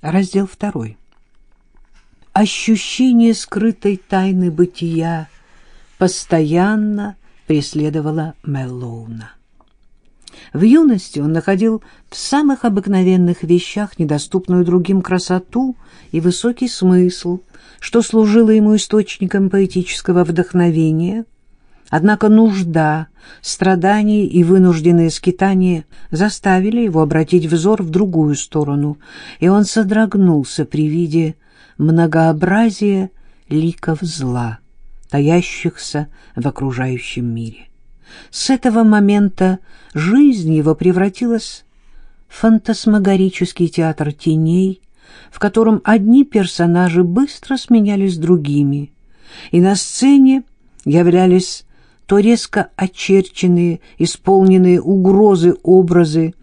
Раздел второй. Ощущение скрытой тайны бытия постоянно преследовало Меллоуна. В юности он находил в самых обыкновенных вещах недоступную другим красоту и высокий смысл, что служило ему источником поэтического вдохновения. Однако нужда, страдания и вынужденные скитания заставили его обратить взор в другую сторону, и он содрогнулся при виде многообразия ликов зла, таящихся в окружающем мире. С этого момента жизнь его превратилась в фантасмагорический театр теней, в котором одни персонажи быстро сменялись другими, и на сцене являлись то резко очерченные, исполненные угрозы образы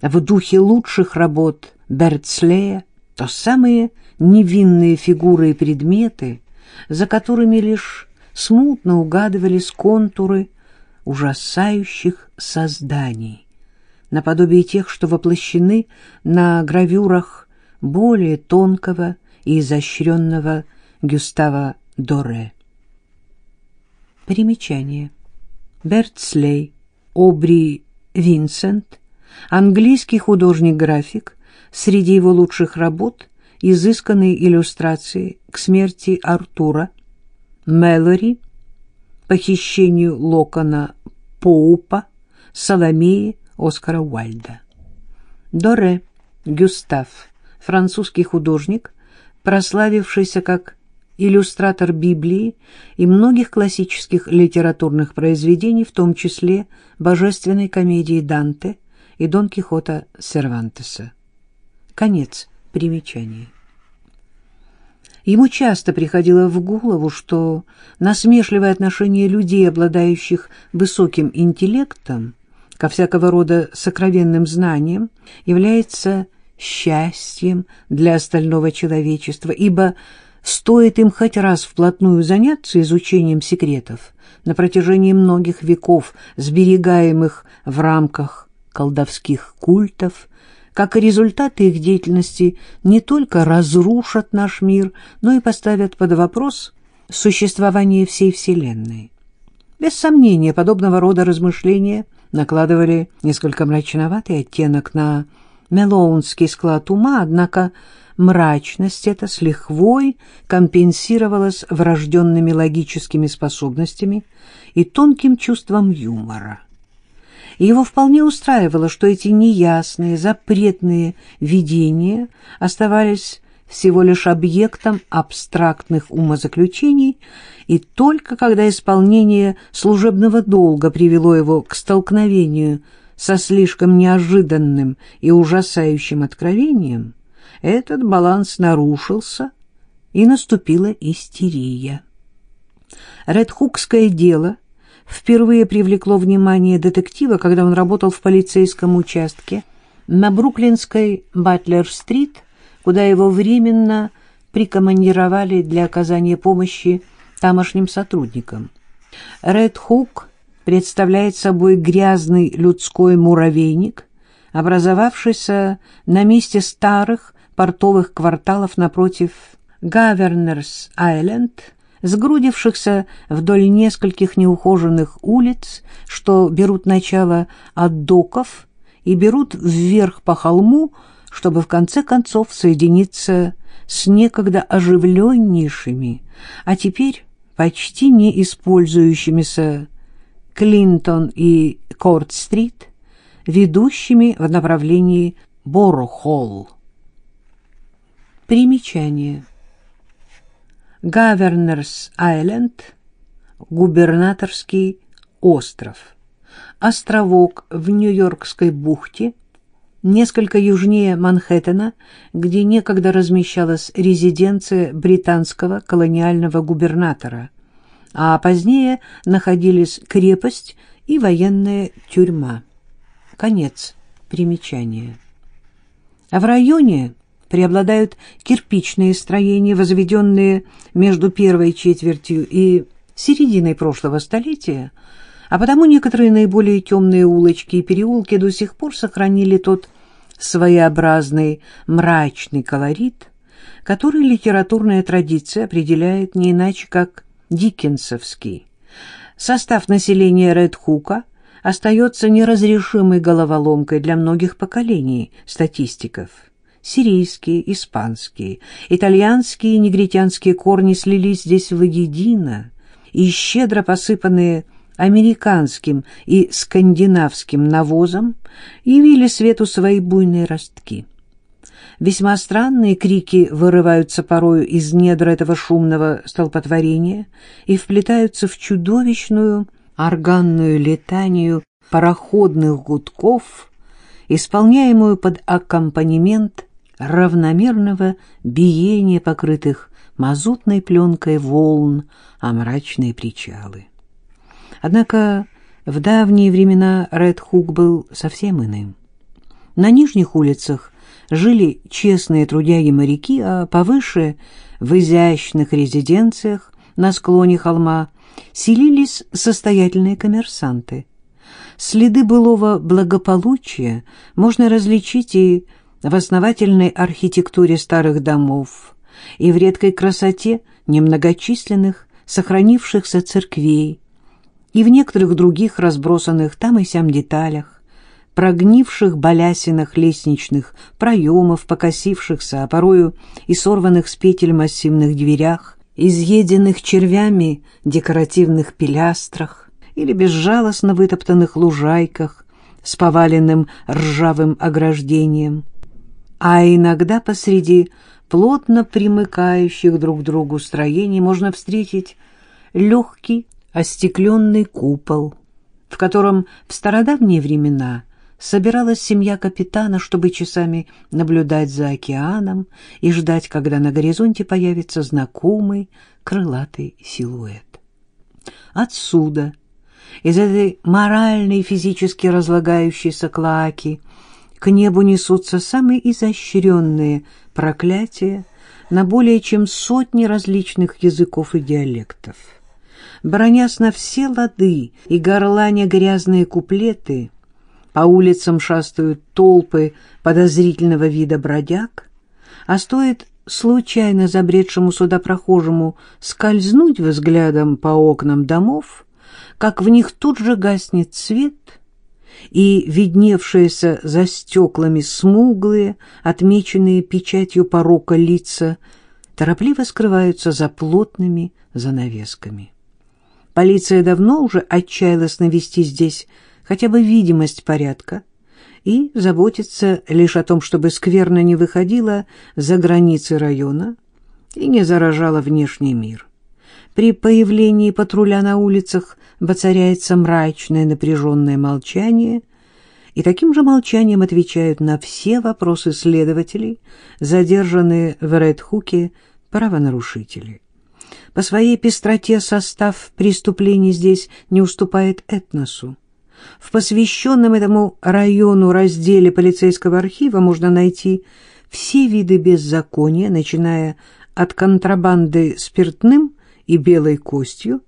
в духе лучших работ Берцлея, то самые невинные фигуры и предметы, за которыми лишь смутно угадывались контуры ужасающих созданий, наподобие тех, что воплощены на гравюрах более тонкого и изощренного Гюстава Доре. Примечание. Бертслей, Обри Винсент, английский художник-график, среди его лучших работ изысканные иллюстрации к смерти Артура, Мэлори, похищению Локона Поупа, Соломеи Оскара Уальда. Доре Гюстав, французский художник, прославившийся как иллюстратор Библии и многих классических литературных произведений, в том числе божественной комедии Данте и Дон Кихота Сервантеса. Конец примечания. Ему часто приходило в голову, что насмешливое отношение людей, обладающих высоким интеллектом, ко всякого рода сокровенным знаниям, является счастьем для остального человечества, ибо стоит им хоть раз вплотную заняться изучением секретов на протяжении многих веков, сберегаемых в рамках колдовских культов, как и результаты их деятельности не только разрушат наш мир, но и поставят под вопрос существование всей Вселенной. Без сомнения, подобного рода размышления накладывали несколько мрачноватый оттенок на мелоунский склад ума, однако мрачность эта с лихвой компенсировалась врожденными логическими способностями и тонким чувством юмора. Его вполне устраивало, что эти неясные, запретные видения оставались всего лишь объектом абстрактных умозаключений, и только когда исполнение служебного долга привело его к столкновению со слишком неожиданным и ужасающим откровением, этот баланс нарушился, и наступила истерия. Редхукское дело — впервые привлекло внимание детектива, когда он работал в полицейском участке на Бруклинской Батлер-стрит, куда его временно прикомандировали для оказания помощи тамошним сотрудникам. Ред Хук представляет собой грязный людской муравейник, образовавшийся на месте старых портовых кварталов напротив Гавернерс-Айленд, сгрудившихся вдоль нескольких неухоженных улиц, что берут начало от доков и берут вверх по холму, чтобы в конце концов соединиться с некогда оживленнейшими, а теперь почти не использующимися Клинтон и Корт-стрит, ведущими в направлении Боро-холл. Примечание. Гавернерс-Айленд, губернаторский остров, островок в Нью-Йоркской бухте, несколько южнее Манхэттена, где некогда размещалась резиденция британского колониального губернатора, а позднее находились крепость и военная тюрьма. Конец примечания. В районе преобладают кирпичные строения, возведенные между первой четвертью и серединой прошлого столетия, а потому некоторые наиболее темные улочки и переулки до сих пор сохранили тот своеобразный мрачный колорит, который литературная традиция определяет не иначе, как диккенсовский. Состав населения Редхука остается неразрешимой головоломкой для многих поколений статистиков. Сирийские, испанские, итальянские и негритянские корни слились здесь воедино, и щедро посыпанные американским и скандинавским навозом явили свету свои буйные ростки. Весьма странные крики вырываются порою из недр этого шумного столпотворения и вплетаются в чудовищную органную летанию пароходных гудков, исполняемую под аккомпанемент равномерного биения покрытых мазутной пленкой волн о мрачные причалы. Однако в давние времена Редхук был совсем иным. На нижних улицах жили честные трудяги-моряки, а повыше, в изящных резиденциях на склоне холма, селились состоятельные коммерсанты. Следы былого благополучия можно различить и в основательной архитектуре старых домов, и в редкой красоте немногочисленных сохранившихся церквей, и в некоторых других разбросанных там и сям деталях, прогнивших балясинах лестничных проемов, покосившихся, а порою и сорванных с петель массивных дверях, изъеденных червями декоративных пилястрах или безжалостно вытоптанных лужайках с поваленным ржавым ограждением, а иногда посреди плотно примыкающих друг к другу строений можно встретить легкий остекленный купол, в котором в стародавние времена собиралась семья капитана, чтобы часами наблюдать за океаном и ждать, когда на горизонте появится знакомый крылатый силуэт. Отсюда, из этой моральной и физически разлагающейся клаки, к небу несутся самые изощренные проклятия на более чем сотни различных языков и диалектов. Бронясь на все лады и горланя грязные куплеты, по улицам шастают толпы подозрительного вида бродяг, а стоит случайно забредшему сюда прохожему скользнуть взглядом по окнам домов, как в них тут же гаснет свет, и видневшиеся за стеклами смуглые, отмеченные печатью порока лица, торопливо скрываются за плотными занавесками. Полиция давно уже отчаялась навести здесь хотя бы видимость порядка и заботится лишь о том, чтобы скверно не выходила за границы района и не заражала внешний мир. При появлении патруля на улицах воцаряется мрачное напряженное молчание, и таким же молчанием отвечают на все вопросы следователей, задержанные в Редхуке правонарушители. По своей пестроте состав преступлений здесь не уступает этносу. В посвященном этому району разделе полицейского архива можно найти все виды беззакония, начиная от контрабанды спиртным и белой костью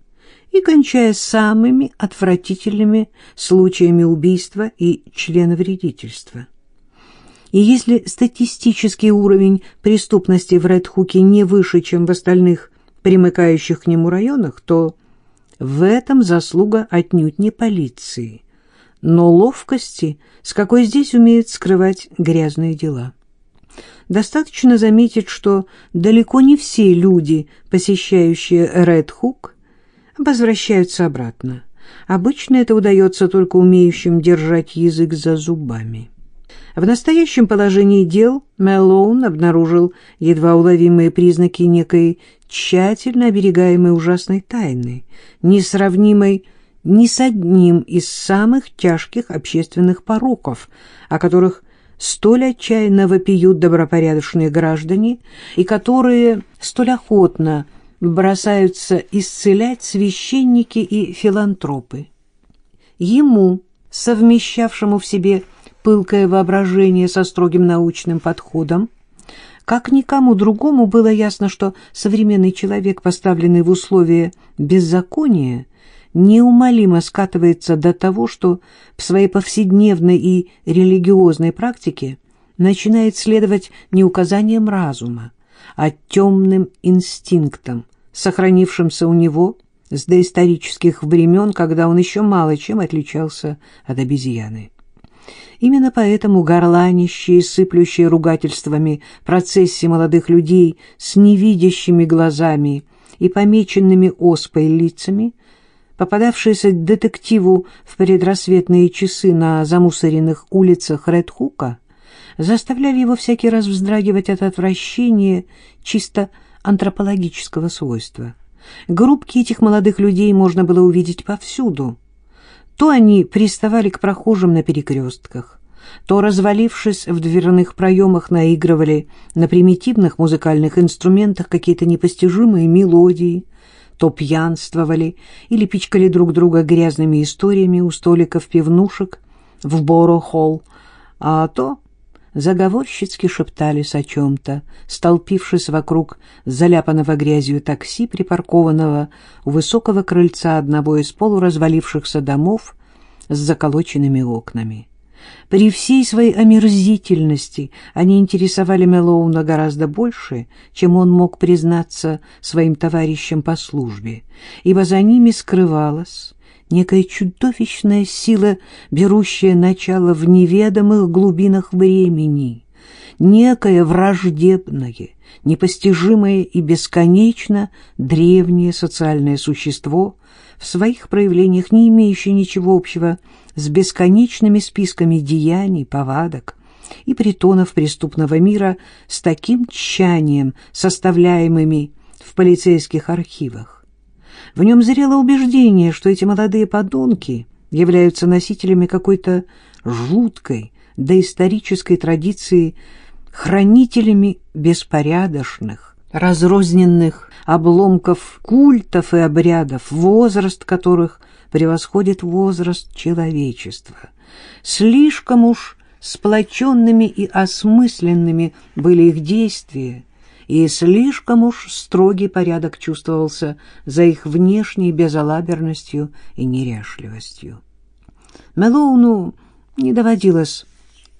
и кончая самыми отвратительными случаями убийства и членовредительства. И если статистический уровень преступности в Редхуке не выше, чем в остальных примыкающих к нему районах, то в этом заслуга отнюдь не полиции, но ловкости, с какой здесь умеют скрывать грязные дела. Достаточно заметить, что далеко не все люди, посещающие Редхук, возвращаются обратно. Обычно это удается только умеющим держать язык за зубами. В настоящем положении дел Мэллоун обнаружил едва уловимые признаки некой тщательно оберегаемой ужасной тайны, несравнимой ни с одним из самых тяжких общественных пороков, о которых столь отчаянно вопиют добропорядочные граждане и которые столь охотно бросаются исцелять священники и филантропы. Ему, совмещавшему в себе пылкое воображение со строгим научным подходом, как никому другому было ясно, что современный человек, поставленный в условия беззакония, неумолимо скатывается до того, что в своей повседневной и религиозной практике начинает следовать не указаниям разума, а темным инстинктам, сохранившимся у него с доисторических времен, когда он еще мало чем отличался от обезьяны. Именно поэтому горланищие, сыплющие ругательствами процессии молодых людей с невидящими глазами и помеченными оспой лицами, попадавшиеся детективу в предрассветные часы на замусоренных улицах Редхука, заставляли его всякий раз вздрагивать от отвращения чисто антропологического свойства. Группки этих молодых людей можно было увидеть повсюду. То они приставали к прохожим на перекрестках, то, развалившись в дверных проемах, наигрывали на примитивных музыкальных инструментах какие-то непостижимые мелодии, то пьянствовали или пичкали друг друга грязными историями у столиков пивнушек в Боро-холл, а то заговорщицки шептались о чем-то, столпившись вокруг заляпанного грязью такси, припаркованного у высокого крыльца одного из полуразвалившихся домов с заколоченными окнами. При всей своей омерзительности они интересовали Мелоуна гораздо больше, чем он мог признаться своим товарищам по службе, ибо за ними скрывалась некая чудовищная сила, берущая начало в неведомых глубинах времени, некое враждебное, непостижимое и бесконечно древнее социальное существо, в своих проявлениях не имеющее ничего общего с бесконечными списками деяний, повадок и притонов преступного мира с таким тщанием, составляемыми в полицейских архивах. В нем зрело убеждение, что эти молодые подонки являются носителями какой-то жуткой доисторической традиции, хранителями беспорядочных, разрозненных обломков культов и обрядов, возраст которых превосходит возраст человечества. Слишком уж сплоченными и осмысленными были их действия, и слишком уж строгий порядок чувствовался за их внешней безалаберностью и неряшливостью. Мелоуну не доводилось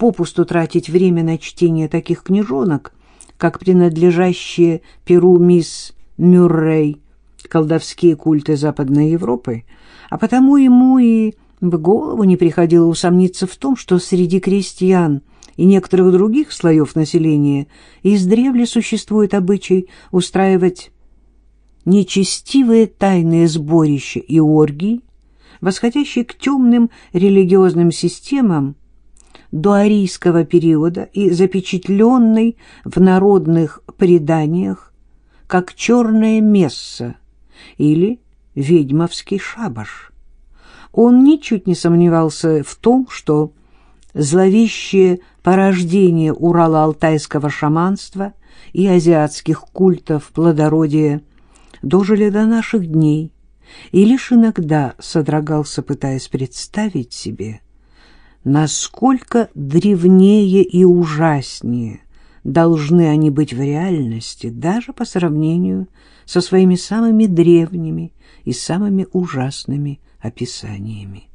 попусту тратить время на чтение таких книжонок, как принадлежащие Перу мисс Мюррей, колдовские культы Западной Европы, а потому ему и в голову не приходило усомниться в том, что среди крестьян и некоторых других слоев населения издревле существует обычай устраивать нечестивые тайные сборища и оргии, восходящие к темным религиозным системам доарийского периода и запечатленной в народных преданиях как черное месса или ведьмовский шабаш. Он ничуть не сомневался в том, что зловещее порождение Урала-Алтайского шаманства и азиатских культов плодородия дожили до наших дней, и лишь иногда содрогался, пытаясь представить себе, насколько древнее и ужаснее должны они быть в реальности, даже по сравнению со своими самыми древними и самыми ужасными описаниями.